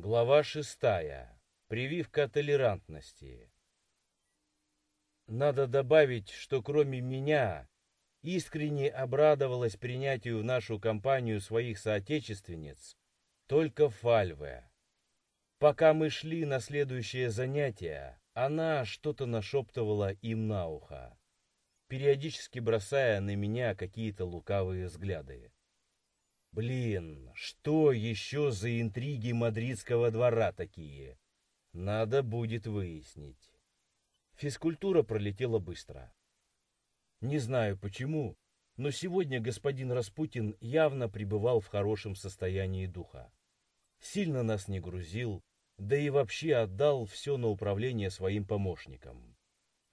Глава шестая. Прививка толерантности. Надо добавить, что кроме меня искренне обрадовалась принятию в нашу компанию своих соотечественниц только Фальве. Пока мы шли на следующее занятие, она что-то нашептывала им на ухо, периодически бросая на меня какие-то лукавые взгляды. Блин, что еще за интриги мадридского двора такие? Надо будет выяснить. Физкультура пролетела быстро. Не знаю почему, но сегодня господин Распутин явно пребывал в хорошем состоянии духа. Сильно нас не грузил, да и вообще отдал все на управление своим помощникам.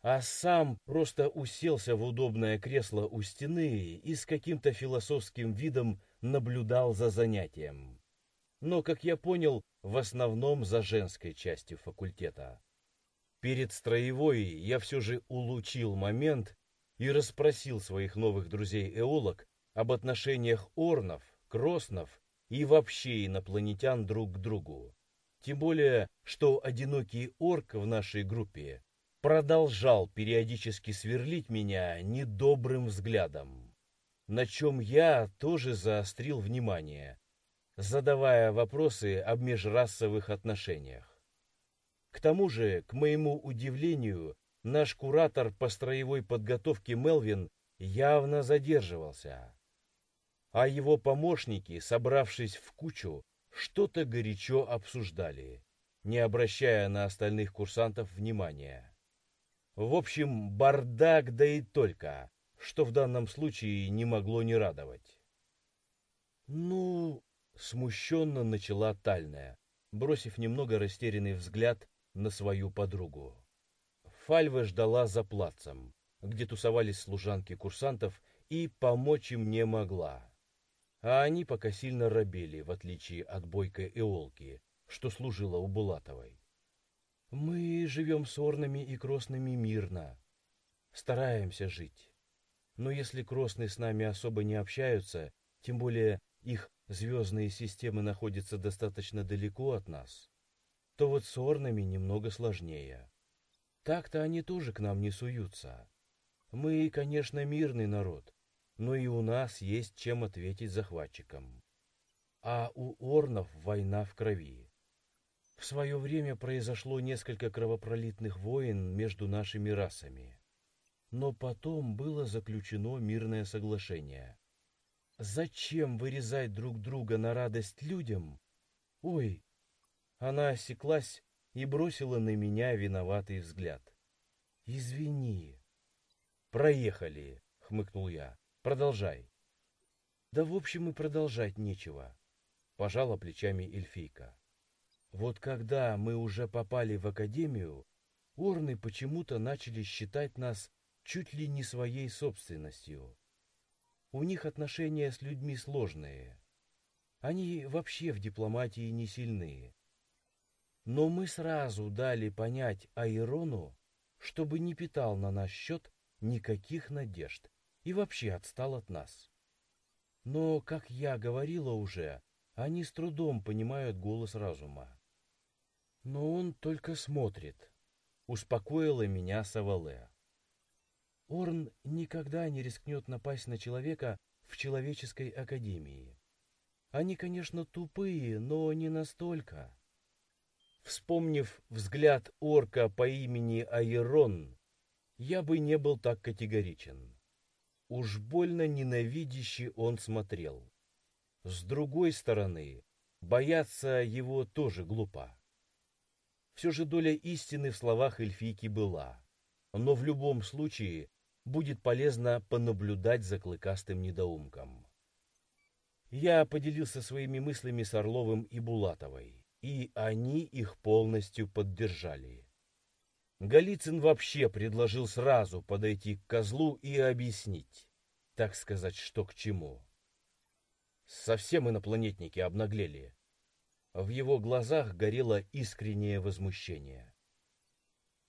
А сам просто уселся в удобное кресло у стены и с каким-то философским видом наблюдал за занятием. Но, как я понял, в основном за женской частью факультета. Перед строевой я все же улучил момент и расспросил своих новых друзей-эолог об отношениях орнов, кроснов и вообще инопланетян друг к другу. Тем более, что одинокий орк в нашей группе продолжал периодически сверлить меня недобрым взглядом, на чем я тоже заострил внимание, задавая вопросы об межрасовых отношениях. К тому же, к моему удивлению, наш куратор по строевой подготовке Мелвин явно задерживался, а его помощники, собравшись в кучу, что-то горячо обсуждали, не обращая на остальных курсантов внимания. В общем, бардак, да и только, что в данном случае не могло не радовать. «Ну...» — смущенно начала Тальная, бросив немного растерянный взгляд на свою подругу. Фальва ждала за плацем, где тусовались служанки курсантов, и помочь им не могла а они пока сильно робели, в отличие от бойкой Эолки, что служила у Булатовой. Мы живем с орнами и кросными мирно. Стараемся жить. Но если кросны с нами особо не общаются, тем более их звездные системы находятся достаточно далеко от нас, то вот с орнами немного сложнее. Так-то они тоже к нам не суются. Мы, конечно, мирный народ, но и у нас есть чем ответить захватчикам. А у орнов война в крови. В свое время произошло несколько кровопролитных войн между нашими расами. Но потом было заключено мирное соглашение. Зачем вырезать друг друга на радость людям? Ой! Она осеклась и бросила на меня виноватый взгляд. Извини. Проехали, хмыкнул я. Продолжай. Да в общем и продолжать нечего, пожала плечами эльфийка. Вот когда мы уже попали в академию, орны почему-то начали считать нас чуть ли не своей собственностью. У них отношения с людьми сложные. Они вообще в дипломатии не сильные. Но мы сразу дали понять Айрону, чтобы не питал на наш счет никаких надежд и вообще отстал от нас. Но, как я говорила уже, они с трудом понимают голос разума. Но он только смотрит, успокоила меня Савале. Орн никогда не рискнет напасть на человека в человеческой академии. Они, конечно, тупые, но не настолько. Вспомнив взгляд орка по имени Айрон, я бы не был так категоричен. Уж больно ненавидяще он смотрел. С другой стороны, бояться его тоже глупо. Все же доля истины в словах эльфийки была, но в любом случае будет полезно понаблюдать за клыкастым недоумком. Я поделился своими мыслями с Орловым и Булатовой, и они их полностью поддержали. Голицын вообще предложил сразу подойти к козлу и объяснить, так сказать, что к чему. Совсем инопланетники обнаглели. В его глазах горело искреннее возмущение.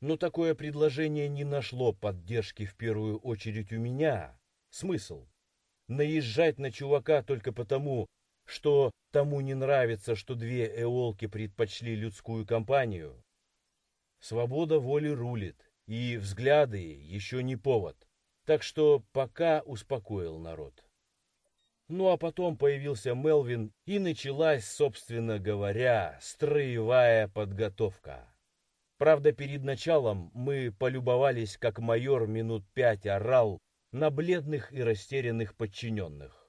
Но такое предложение не нашло поддержки в первую очередь у меня. Смысл? Наезжать на чувака только потому, что тому не нравится, что две эолки предпочли людскую компанию. Свобода воли рулит, и взгляды еще не повод. Так что пока успокоил народ. Ну а потом появился Мелвин, и началась, собственно говоря, строевая подготовка. Правда, перед началом мы полюбовались, как майор минут пять орал на бледных и растерянных подчиненных,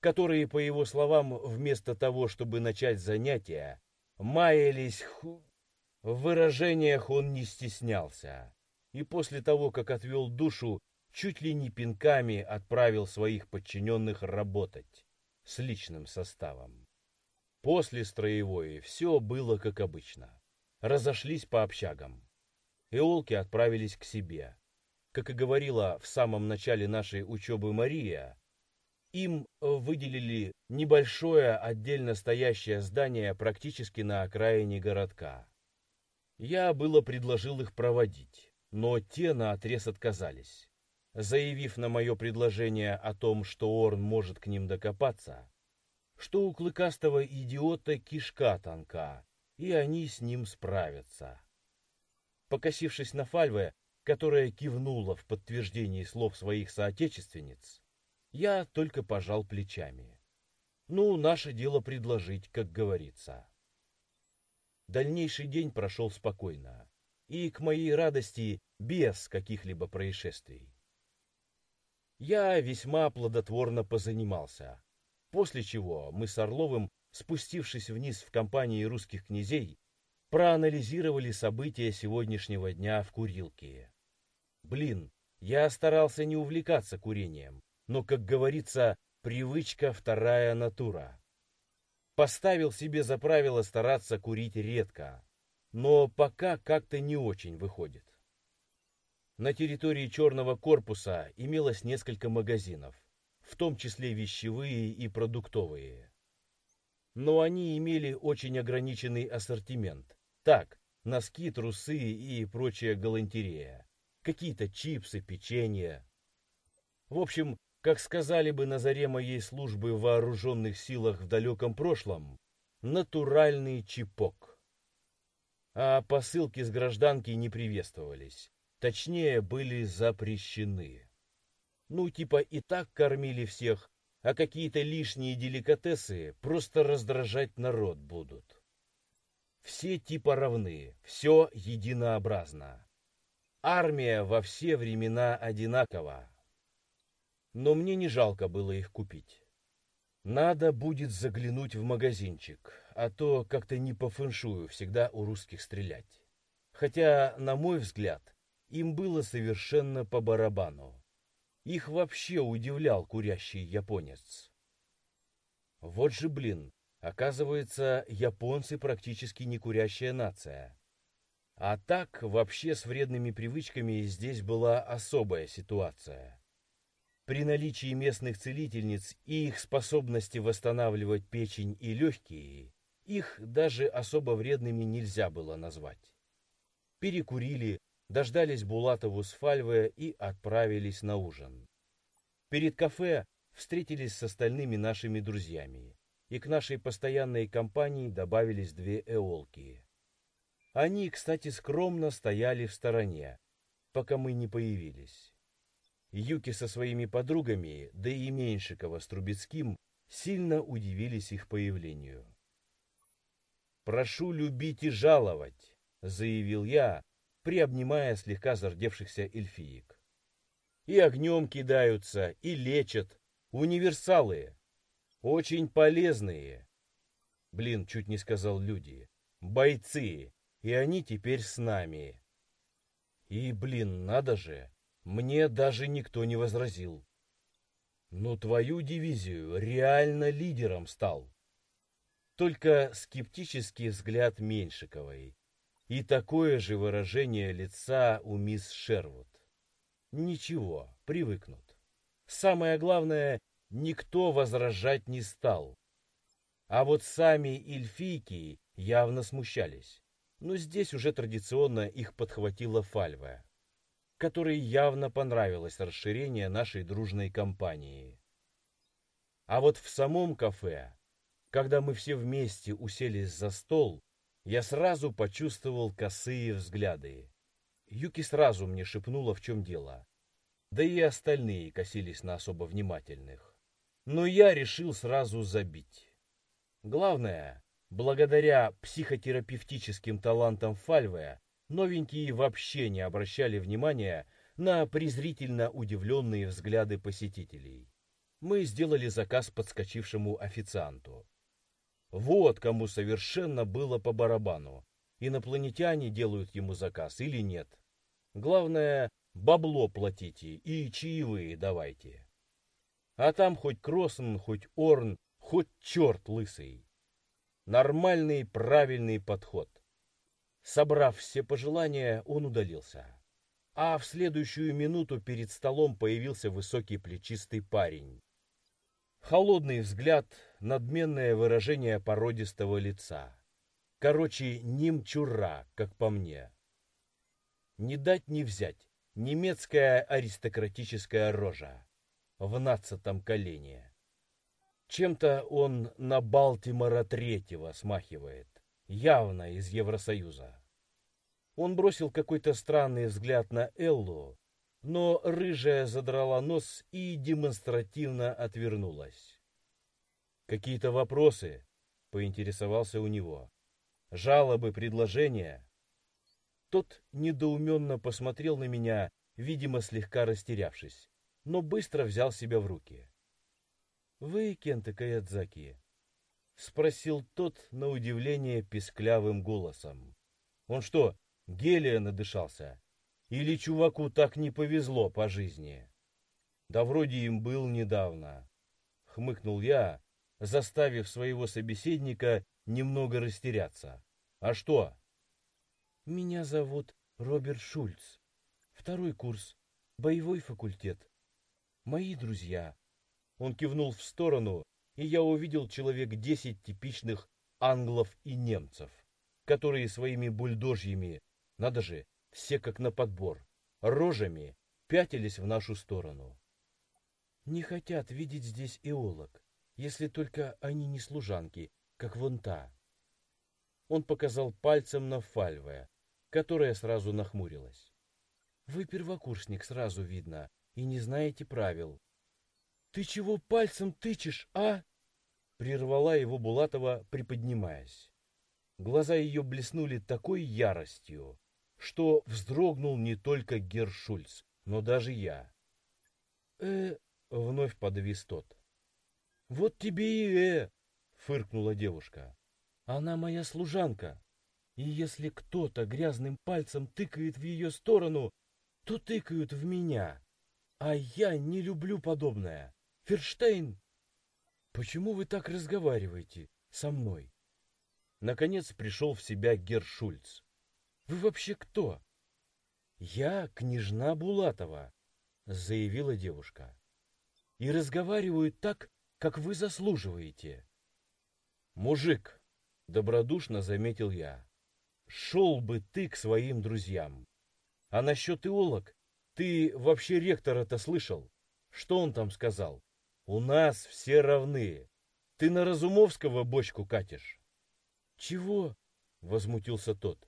которые, по его словам, вместо того, чтобы начать занятия, маялись ху... В выражениях он не стеснялся, и после того, как отвел душу, чуть ли не пинками отправил своих подчиненных работать с личным составом. После строевой все было как обычно. Разошлись по общагам. Эолки отправились к себе. Как и говорила в самом начале нашей учебы Мария, им выделили небольшое отдельно стоящее здание практически на окраине городка. Я было предложил их проводить, но те наотрез отказались заявив на мое предложение о том, что Орн может к ним докопаться, что у клыкастого идиота кишка тонка, и они с ним справятся. Покосившись на Фальве, которая кивнула в подтверждении слов своих соотечественниц, я только пожал плечами. Ну, наше дело предложить, как говорится. Дальнейший день прошел спокойно, и, к моей радости, без каких-либо происшествий я весьма плодотворно позанимался. После чего мы с Орловым, спустившись вниз в компании русских князей, проанализировали события сегодняшнего дня в курилке. Блин, я старался не увлекаться курением, но, как говорится, привычка вторая натура. Поставил себе за правило стараться курить редко, но пока как-то не очень выходит. На территории черного корпуса имелось несколько магазинов, в том числе вещевые и продуктовые. Но они имели очень ограниченный ассортимент. Так, носки, трусы и прочая галантерея. Какие-то чипсы, печенье. В общем, как сказали бы на заре моей службы в вооруженных силах в далеком прошлом, натуральный чипок. А посылки с гражданки не приветствовались. Точнее, были запрещены. Ну, типа и так кормили всех, а какие-то лишние деликатесы просто раздражать народ будут. Все типа равны, все единообразно. Армия во все времена одинакова. Но мне не жалко было их купить. Надо будет заглянуть в магазинчик, а то как-то не по фэншую всегда у русских стрелять. Хотя, на мой взгляд, им было совершенно по барабану. Их вообще удивлял курящий японец. Вот же блин, оказывается, японцы практически не курящая нация. А так, вообще с вредными привычками здесь была особая ситуация. При наличии местных целительниц и их способности восстанавливать печень и легкие, их даже особо вредными нельзя было назвать. Перекурили, дождались Булатову с Фальве и отправились на ужин. Перед кафе встретились с остальными нашими друзьями, и к нашей постоянной компании добавились две эолки. Они, кстати, скромно стояли в стороне, пока мы не появились. Юки со своими подругами, да и Меньшикова с Трубецким, сильно удивились их появлению. «Прошу любить и жаловать», — заявил я, приобнимая слегка зардевшихся эльфиек. И огнем кидаются, и лечат. Универсалы. Очень полезные. Блин, чуть не сказал люди. Бойцы. И они теперь с нами. И, блин, надо же. Мне даже никто не возразил. Ну, твою дивизию реально лидером стал. Только скептический взгляд Меньшиковой. И такое же выражение лица у мисс Шервуд. Ничего, привыкнут. Самое главное, никто возражать не стал. А вот сами эльфийки явно смущались. Но здесь уже традиционно их подхватила Фальва, которой явно понравилось расширение нашей дружной компании. А вот в самом кафе Когда мы все вместе уселись за стол, я сразу почувствовал косые взгляды. Юки сразу мне шепнула, в чем дело. Да и остальные косились на особо внимательных. Но я решил сразу забить. Главное, благодаря психотерапевтическим талантам Фальве, новенькие вообще не обращали внимания на презрительно удивленные взгляды посетителей. Мы сделали заказ подскочившему официанту. Вот кому совершенно было по барабану. Инопланетяне делают ему заказ или нет. Главное, бабло платите и чаевые давайте. А там хоть Кроссен, хоть Орн, хоть черт лысый. Нормальный, правильный подход. Собрав все пожелания, он удалился. А в следующую минуту перед столом появился высокий плечистый парень. Холодный взгляд, надменное выражение породистого лица. Короче, немчура, как по мне. Не дать не взять. Немецкая аристократическая рожа. В нацатом колене. Чем-то он на Балтимора Третьего смахивает. Явно из Евросоюза. Он бросил какой-то странный взгляд на Эллу, но рыжая задрала нос и демонстративно отвернулась. «Какие-то вопросы?» — поинтересовался у него. «Жалобы, предложения?» Тот недоуменно посмотрел на меня, видимо, слегка растерявшись, но быстро взял себя в руки. «Вы Кента Каядзаки?» — спросил тот на удивление песклявым голосом. «Он что, гелия надышался?» Или чуваку так не повезло по жизни? Да вроде им был недавно. Хмыкнул я, заставив своего собеседника немного растеряться. А что? Меня зовут Роберт Шульц. Второй курс. Боевой факультет. Мои друзья. Он кивнул в сторону, и я увидел человек десять типичных англов и немцев, которые своими бульдожьими, надо же, все как на подбор, рожами пятились в нашу сторону. Не хотят видеть здесь эолог, если только они не служанки, как вон та. Он показал пальцем на Фальве, которая сразу нахмурилась. Вы первокурсник, сразу видно, и не знаете правил. Ты чего пальцем тычешь, а? Прервала его Булатова, приподнимаясь. Глаза ее блеснули такой яростью, что вздрогнул не только Гершульц, но даже я. э вновь подвис тот. «Вот тебе и э!» — фыркнула девушка. «Она моя служанка, и если кто-то грязным пальцем тыкает в ее сторону, то тыкают в меня. А я не люблю подобное. Ферштейн, почему вы так разговариваете со мной?» Наконец пришел в себя Гершульц. Вы вообще кто? Я княжна Булатова, заявила девушка. И разговариваю так, как вы заслуживаете. Мужик, добродушно заметил я. Шел бы ты к своим друзьям. А насчет иолог, ты вообще ректора-то слышал? Что он там сказал? У нас все равны. Ты на Разумовского бочку катишь. Чего? Возмутился тот.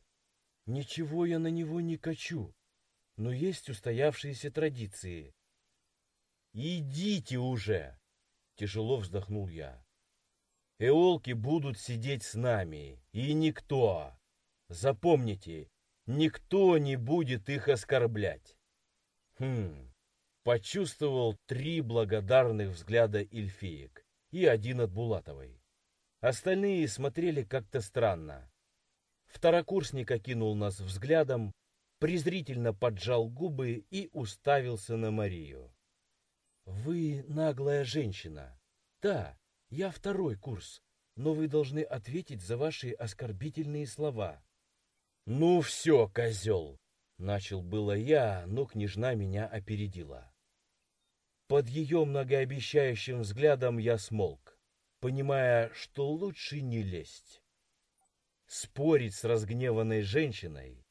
Ничего я на него не качу, но есть устоявшиеся традиции. «Идите уже!» — тяжело вздохнул я. «Эолки будут сидеть с нами, и никто, запомните, никто не будет их оскорблять». Хм, почувствовал три благодарных взгляда эльфиек и один от Булатовой. Остальные смотрели как-то странно. Второкурсник окинул нас взглядом, презрительно поджал губы и уставился на Марию. «Вы наглая женщина. Да, я второй курс, но вы должны ответить за ваши оскорбительные слова». «Ну все, козел!» — начал было я, но княжна меня опередила. Под ее многообещающим взглядом я смолк, понимая, что лучше не лезть спорить с разгневанной женщиной,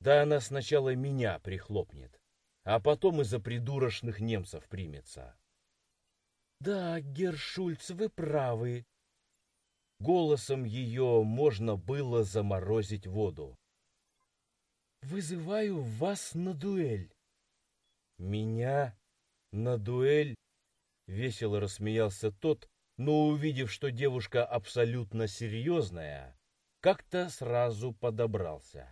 да она сначала меня прихлопнет, а потом из-за придурочных немцев примется. Да, Гершульц, вы правы. Голосом ее можно было заморозить воду. «Вызываю вас на дуэль». «Меня? На дуэль?» — весело рассмеялся тот, но, увидев, что девушка абсолютно серьезная, как-то сразу подобрался.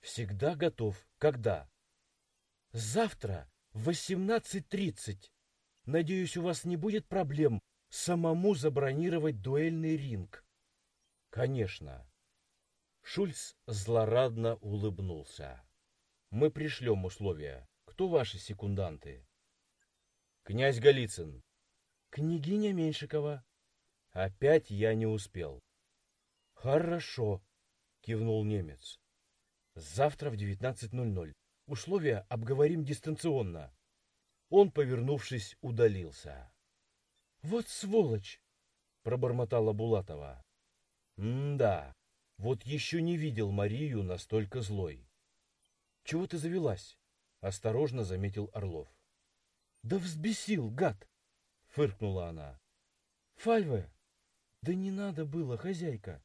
«Всегда готов. Когда?» «Завтра в восемнадцать тридцать. Надеюсь, у вас не будет проблем самому забронировать дуэльный ринг». «Конечно». Шульц злорадно улыбнулся. «Мы пришлем условия. Кто ваши секунданты?» «Князь Голицын». «Княгиня Меньшикова». «Опять я не успел». «Хорошо», — кивнул немец. «Завтра в 19.00. Условия обговорим дистанционно». Он, повернувшись, удалился. «Вот сволочь!» — пробормотала Булатова. «М-да, вот еще не видел Марию настолько злой». «Чего ты завелась?» — осторожно заметил Орлов. «Да взбесил, гад!» — фыркнула она. «Фальве!» «Да не надо было, хозяйка!»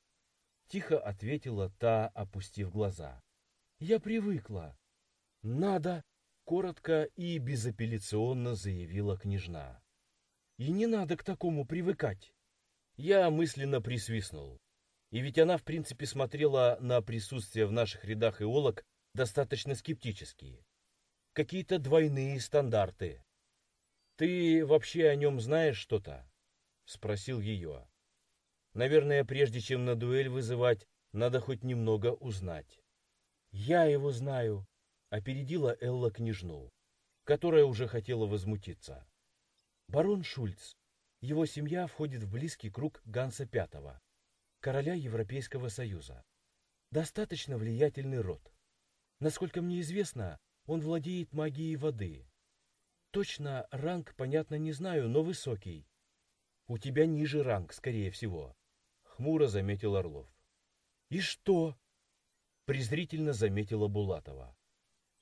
Тихо ответила та, опустив глаза. «Я привыкла». «Надо!» — коротко и безапелляционно заявила княжна. «И не надо к такому привыкать!» Я мысленно присвистнул. И ведь она, в принципе, смотрела на присутствие в наших рядах иолог достаточно скептически. Какие-то двойные стандарты. «Ты вообще о нем знаешь что-то?» — спросил ее. Наверное, прежде чем на дуэль вызывать, надо хоть немного узнать. «Я его знаю», — опередила Элла княжну, которая уже хотела возмутиться. «Барон Шульц. Его семья входит в близкий круг Ганса Пятого, короля Европейского Союза. Достаточно влиятельный род. Насколько мне известно, он владеет магией воды. Точно ранг, понятно, не знаю, но высокий. У тебя ниже ранг, скорее всего хмуро заметил Орлов. И что? презрительно заметила Булатова.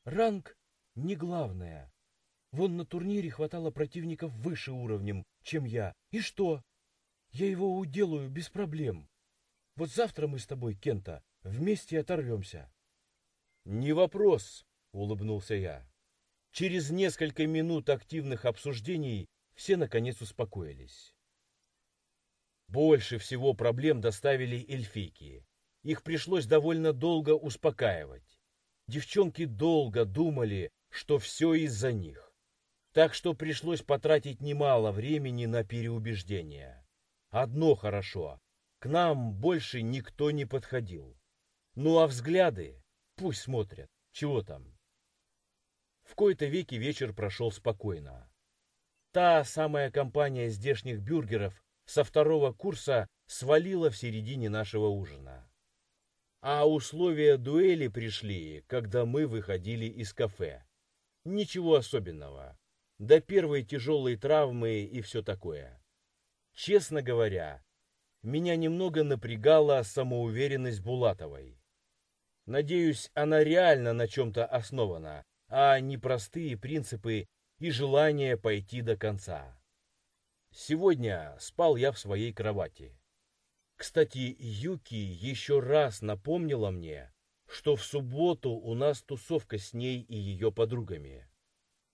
Ранг не главное. Вон на турнире хватало противников выше уровнем, чем я. И что? Я его уделаю без проблем. Вот завтра мы с тобой, Кента, вместе оторвемся. Не вопрос, улыбнулся я. Через несколько минут активных обсуждений все наконец успокоились. Больше всего проблем доставили эльфийки. Их пришлось довольно долго успокаивать. Девчонки долго думали, что все из-за них. Так что пришлось потратить немало времени на переубеждение. Одно хорошо. К нам больше никто не подходил. Ну а взгляды? Пусть смотрят. Чего там? В кои-то веки вечер прошел спокойно. Та самая компания здешних бюргеров со второго курса свалила в середине нашего ужина. А условия дуэли пришли, когда мы выходили из кафе. Ничего особенного. До первой тяжелой травмы и все такое. Честно говоря, меня немного напрягала самоуверенность Булатовой. Надеюсь, она реально на чем-то основана, а не простые принципы и желание пойти до конца. Сегодня спал я в своей кровати. Кстати, Юки еще раз напомнила мне, что в субботу у нас тусовка с ней и ее подругами.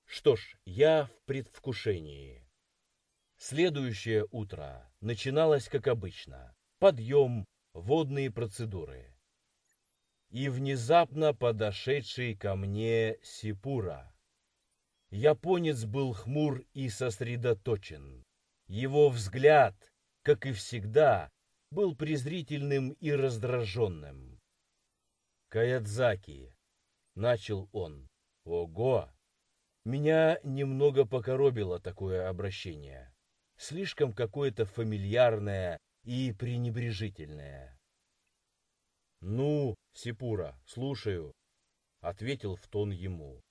Что ж, я в предвкушении. Следующее утро начиналось как обычно. Подъем, водные процедуры. И внезапно подошедший ко мне Сипура. Японец был хмур и сосредоточен. Его взгляд, как и всегда, был презрительным и раздраженным. «Каядзаки», — начал он, — «ого!» Меня немного покоробило такое обращение. Слишком какое-то фамильярное и пренебрежительное. «Ну, Сипура, слушаю», — ответил в тон ему.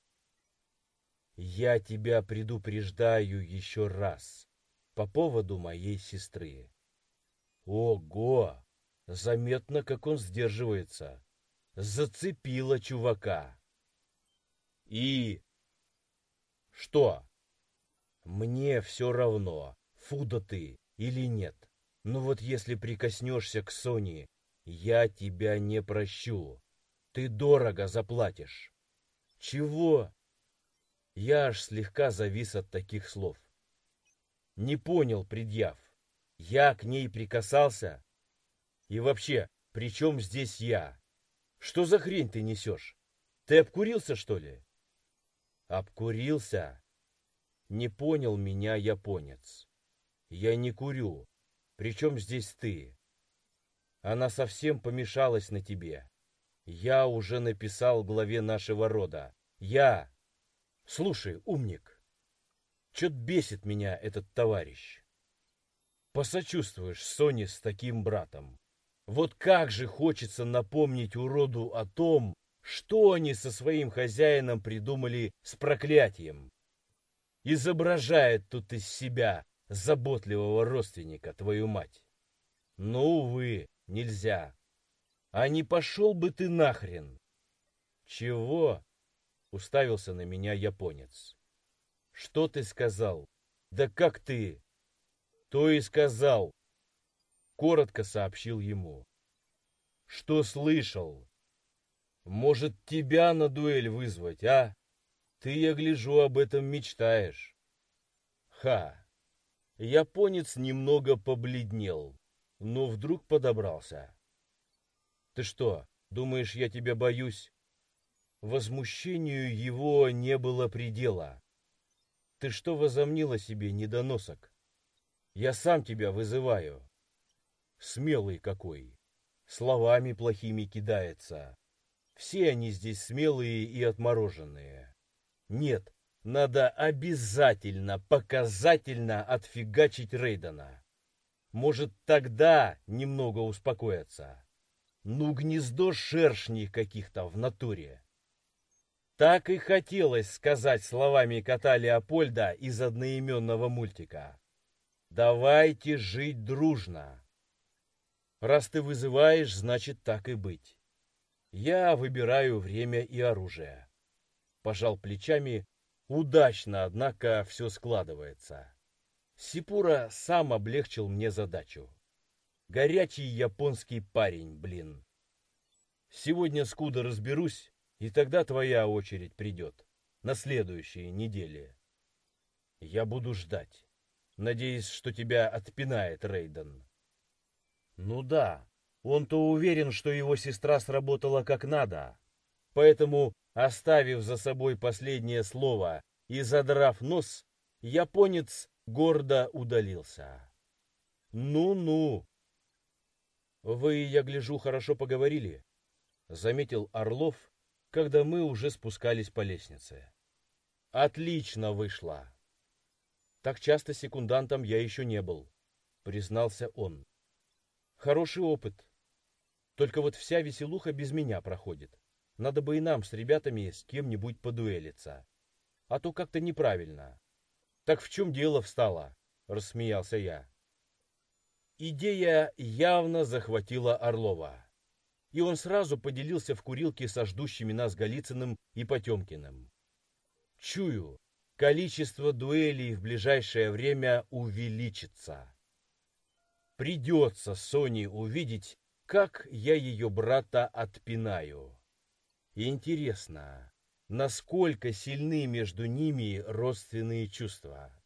«Я тебя предупреждаю еще раз по поводу моей сестры. Ого! Заметно, как он сдерживается. Зацепила чувака. И... Что? Мне все равно, фуда ты или нет. Но вот если прикоснешься к Соне, я тебя не прощу. Ты дорого заплатишь. Чего? Я аж слегка завис от таких слов. Не понял, предъяв. Я к ней прикасался? И вообще, при чем здесь я? Что за хрень ты несешь? Ты обкурился, что ли? Обкурился? Не понял меня японец. Я не курю. Причем здесь ты? Она совсем помешалась на тебе. Я уже написал главе нашего рода. Я. Слушай, умник. Чё-то бесит меня этот товарищ. Посочувствуешь Соне с таким братом. Вот как же хочется напомнить уроду о том, что они со своим хозяином придумали с проклятием. Изображает тут из себя заботливого родственника, твою мать. Но, увы, нельзя. А не пошел бы ты нахрен. Чего? Уставился на меня японец. Что ты сказал? Да как ты? То и сказал. Коротко сообщил ему. Что слышал? Может, тебя на дуэль вызвать, а? Ты, я гляжу, об этом мечтаешь. Ха! Японец немного побледнел, но вдруг подобрался. Ты что, думаешь, я тебя боюсь? Возмущению его не было предела. Ты что возомнила себе, недоносок? Я сам тебя вызываю. Смелый какой. Словами плохими кидается. Все они здесь смелые и отмороженные. Нет, надо обязательно, показательно отфигачить Рейдена. Может, тогда немного успокоятся. Ну, гнездо шершней каких-то в натуре. Так и хотелось сказать словами кота Леопольда из одноименного мультика. Давайте жить дружно. Раз ты вызываешь, значит так и быть. Я выбираю время и оружие. Пожал плечами, Удачно, однако, все складывается. Сипура сам облегчил мне задачу. Горячий японский парень, блин. Сегодня скуда разберусь, и тогда твоя очередь придет. На следующей неделе. Я буду ждать. Надеюсь, что тебя отпинает Рейден. Ну да, он-то уверен, что его сестра сработала как надо. Поэтому Оставив за собой последнее слово и задрав нос, японец гордо удалился. «Ну-ну!» «Вы, я гляжу, хорошо поговорили», — заметил Орлов, когда мы уже спускались по лестнице. «Отлично вышло!» «Так часто секундантом я еще не был», — признался он. «Хороший опыт. Только вот вся веселуха без меня проходит. Надо бы и нам с ребятами с кем-нибудь подуэлиться. А то как-то неправильно. Так в чем дело встало? Рассмеялся я. Идея явно захватила Орлова. И он сразу поделился в курилке со ждущими нас Голицыным и Потемкиным. Чую, количество дуэлей в ближайшее время увеличится. Придется Соне увидеть, как я ее брата отпинаю. Интересно, насколько сильны между ними родственные чувства?